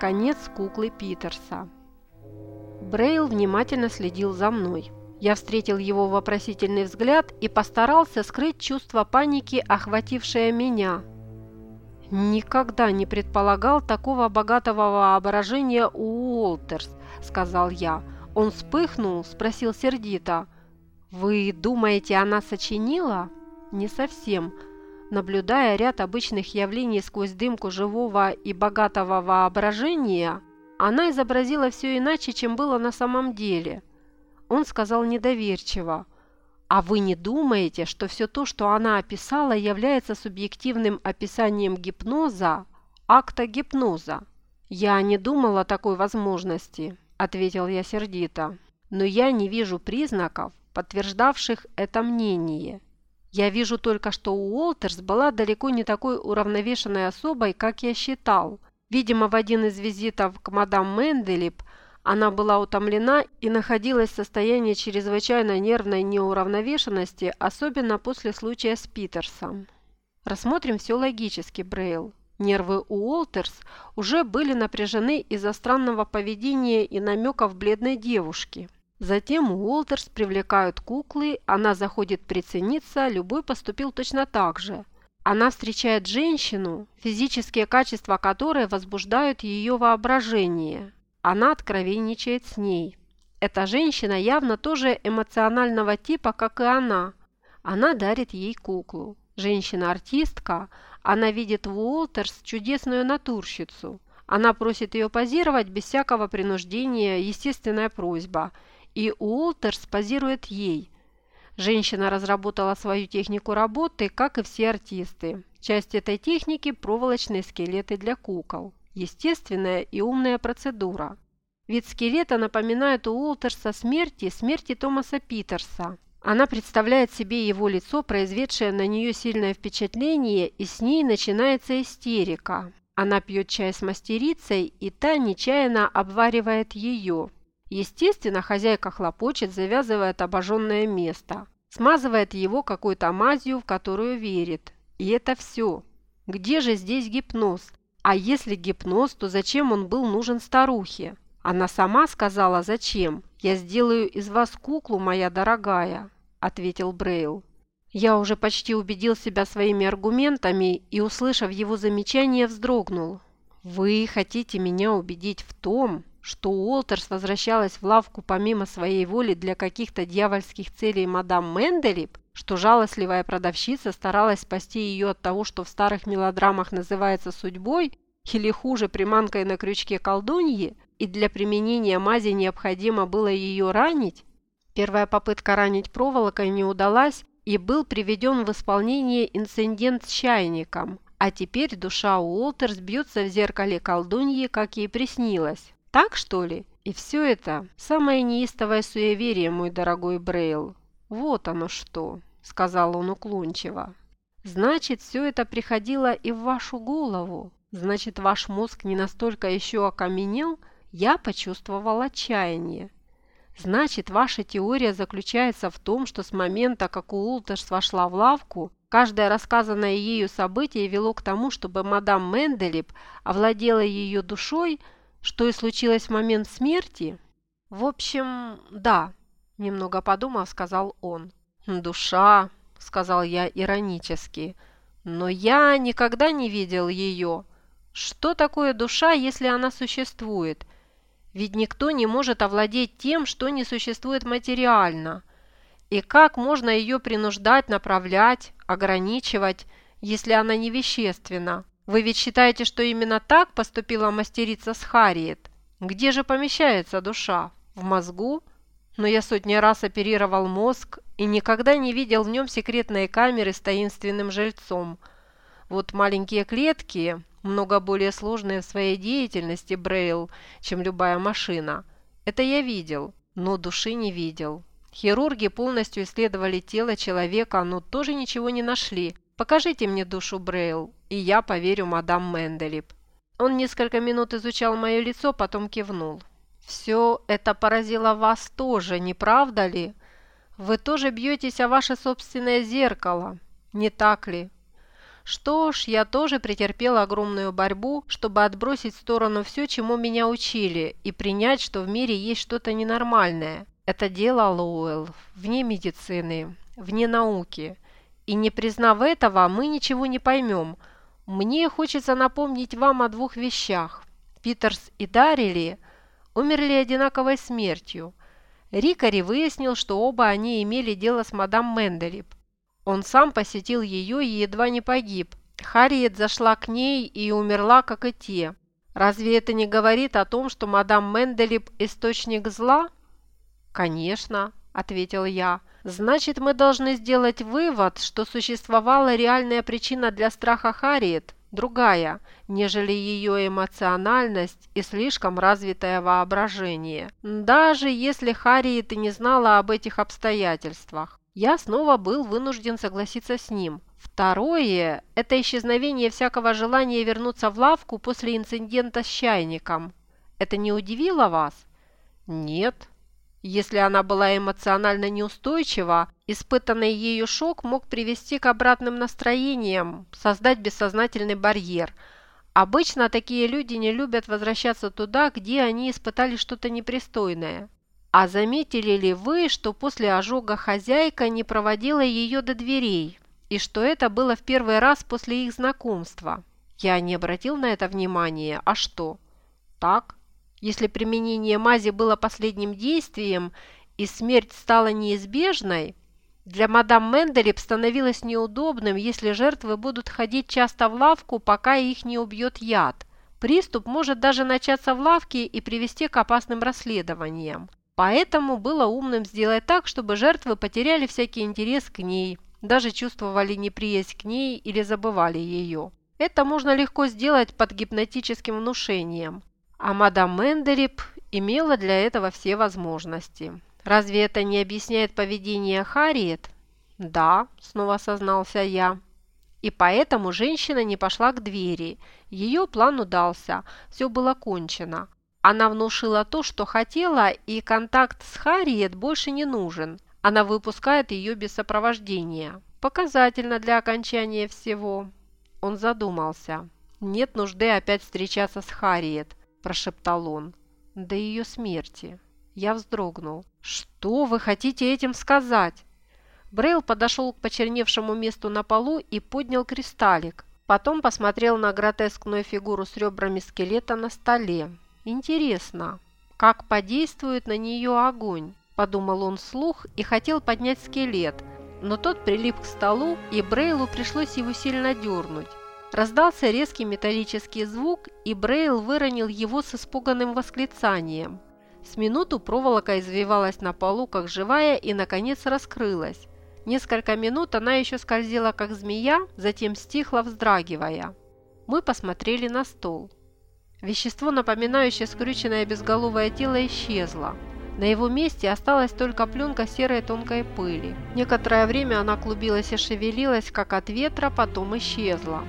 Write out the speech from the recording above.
Конец куклы Питерса. Брейл внимательно следил за мной. Я встретил его вопросительный взгляд и постарался скрыть чувство паники, охватившее меня. «Никогда не предполагал такого богатого воображения у Уолтерс», – сказал я. Он вспыхнул, спросил сердито. «Вы думаете, она сочинила?» «Не совсем». Наблюдая ряд обычных явлений сквозь дымку живого и богатого воображения, она изобразила все иначе, чем было на самом деле. Он сказал недоверчиво. «А вы не думаете, что все то, что она описала, является субъективным описанием гипноза, акта гипноза?» «Я не думала о такой возможности», – ответил я сердито. «Но я не вижу признаков, подтверждавших это мнение. Я вижу только, что Уолтерс была далеко не такой уравновешенной особой, как я считал. Видимо, в один из визитов к мадам Менделип она была утомлена и находилась в состоянии чрезвычайно нервной неуравновешенности, особенно после случая с Питерсом. Рассмотрим все логически, Брейл. Нервы Уолтерс уже были напряжены из-за странного поведения и намеков бледной девушки. Затем Уолтерс привлекают куклы, она заходит прицениться, любой поступил точно так же – она встречает женщину, физические качества которой возбуждают ее воображение. Она откровенничает с ней. Эта женщина явно тоже эмоционального типа, как и она. Она дарит ей куклу. Женщина-артистка, она видит в Уолтерс чудесную натурщицу. Она просит ее позировать без всякого принуждения, естественная просьба. И Уолтерс позирует ей – Женщина разработала свою технику работы, как и все артисты. Часть этой техники – проволочные скелеты для кукол. Естественная и умная процедура. Вид скелета напоминает у Уолтерса смерти смерти Томаса Питерса. Она представляет себе его лицо, произведшее на нее сильное впечатление, и с ней начинается истерика. Она пьет чай с мастерицей, и та нечаянно обваривает ее. Естественно, хозяйка хлопочет, завязывает обожженное место. Смазывает его какой-то мазью, в которую верит. И это все. Где же здесь гипноз? А если гипноз, то зачем он был нужен старухе? Она сама сказала, зачем. «Я сделаю из вас куклу, моя дорогая», – ответил Брейл. Я уже почти убедил себя своими аргументами и, услышав его замечание, вздрогнул. «Вы хотите меня убедить в том, что Уолтерс возвращалась в лавку помимо своей воли для каких-то дьявольских целей мадам Менделип, что жалостливая продавщица старалась спасти ее от того, что в старых мелодрамах называется судьбой, или хуже приманкой на крючке колдуньи, и для применения мази необходимо было ее ранить? Первая попытка ранить проволокой не удалась, и был приведен в исполнение инцидент с чайником, а теперь душа Уолтерс бьется в зеркале колдуньи, как ей приснилось. Так, что ли? И все это самое неистовое суеверие, мой дорогой Брейл. Вот оно что, сказал он уклончиво. Значит, все это приходило и в вашу голову. Значит, ваш мозг не настолько еще окаменел, я почувствовал отчаяние. Значит, ваша теория заключается в том, что с момента, как Уолтерс вошла в лавку, каждое рассказанное ею событие вело к тому, чтобы мадам Менделип овладела ее душой – что и случилось в момент смерти? В общем, да, немного подумав, сказал он. Душа, сказал я иронически, но я никогда не видел ее. Что такое душа, если она существует? Ведь никто не может овладеть тем, что не существует материально. И как можно ее принуждать, направлять, ограничивать, если она не вещественна? Вы ведь считаете, что именно так поступила мастерица с Харриет? Где же помещается душа? В мозгу? Но я сотни раз оперировал мозг и никогда не видел в нем секретные камеры с таинственным жильцом. Вот маленькие клетки, много более сложные в своей деятельности, Брейл, чем любая машина. Это я видел, но души не видел. Хирурги полностью исследовали тело человека, но тоже ничего не нашли. Покажите мне душу Брейл, и я поверю мадам Менделип». Он несколько минут изучал мое лицо, потом кивнул. «Все это поразило вас тоже, не правда ли? Вы тоже бьетесь о ваше собственное зеркало, не так ли? Что ж, я тоже претерпела огромную борьбу, чтобы отбросить в сторону все, чему меня учили, и принять, что в мире есть что-то ненормальное. Это дело, Лоуэлл, вне медицины, вне науки. И не признав этого, мы ничего не поймем. Мне хочется напомнить вам о двух вещах. Питерс и Дарили умерли одинаковой смертью. Рикари выяснил, что оба они имели дело с мадам Менделип. Он сам посетил ее и едва не погиб. Харриет зашла к ней и умерла, как и те. Разве это не говорит о том, что мадам Менделип – источник зла? «Конечно», – ответил я. «Значит, мы должны сделать вывод, что существовала реальная причина для страха Харриет, другая, нежели ее эмоциональность и слишком развитое воображение. Даже если Харриет и не знала об этих обстоятельствах. Я снова был вынужден согласиться с ним. Второе – это исчезновение всякого желания вернуться в лавку после инцидента с чайником. Это не удивило вас? Нет. Если она была эмоционально неустойчива, испытанный ею шок мог привести к обратным настроениям, создать бессознательный барьер. Обычно такие люди не любят возвращаться туда, где они испытали что-то непристойное. А заметили ли вы, что после ожога хозяйка не проводила ее до дверей, и что это было в первый раз после их знакомства? Я не обратил на это внимания, а что? Так, если применение мази было последним действием и смерть стала неизбежной, для мадам Менделип становилось неудобным, если жертвы будут ходить часто в лавку, пока их не убьет яд. Приступ может даже начаться в лавке и привести к опасным расследованиям. Поэтому было умным сделать так, чтобы жертвы потеряли всякий интерес к ней, даже чувствовали неприязнь к ней или забывали ее. Это можно легко сделать под гипнотическим внушением. А мадам Мендерип имела для этого все возможности. Разве это не объясняет поведение Харриет? Да, снова сознался я. И поэтому женщина не пошла к двери. Ее план удался, все было кончено. Она внушила то, что хотела, и контакт с Харриет больше не нужен. Она выпускает ее без сопровождения. Показательно для окончания всего. Он задумался. Нет нужды опять встречаться с Харриет. – прошептал он. «До ее смерти». Я вздрогнул. «Что вы хотите этим сказать?» Брейл подошел к почерневшему месту на полу и поднял кристаллик. Потом посмотрел на гротескную фигуру с ребрами скелета на столе. «Интересно, как подействует на нее огонь?» Подумал он вслух и хотел поднять скелет, но тот прилип к столу, и Брейлу пришлось его сильно дернуть. Раздался резкий металлический звук, и Брейл выронил его с испуганным восклицанием. С минуту проволока извивалась на полу, как живая, и, наконец, раскрылась. Несколько минут она еще скользила, как змея, затем стихла, вздрагивая. Мы посмотрели на стол. Вещество, напоминающее скрюченное безголовое тело, исчезло. На его месте осталась только пленка серой тонкой пыли. Некоторое время она клубилась и шевелилась, как от ветра, потом исчезла.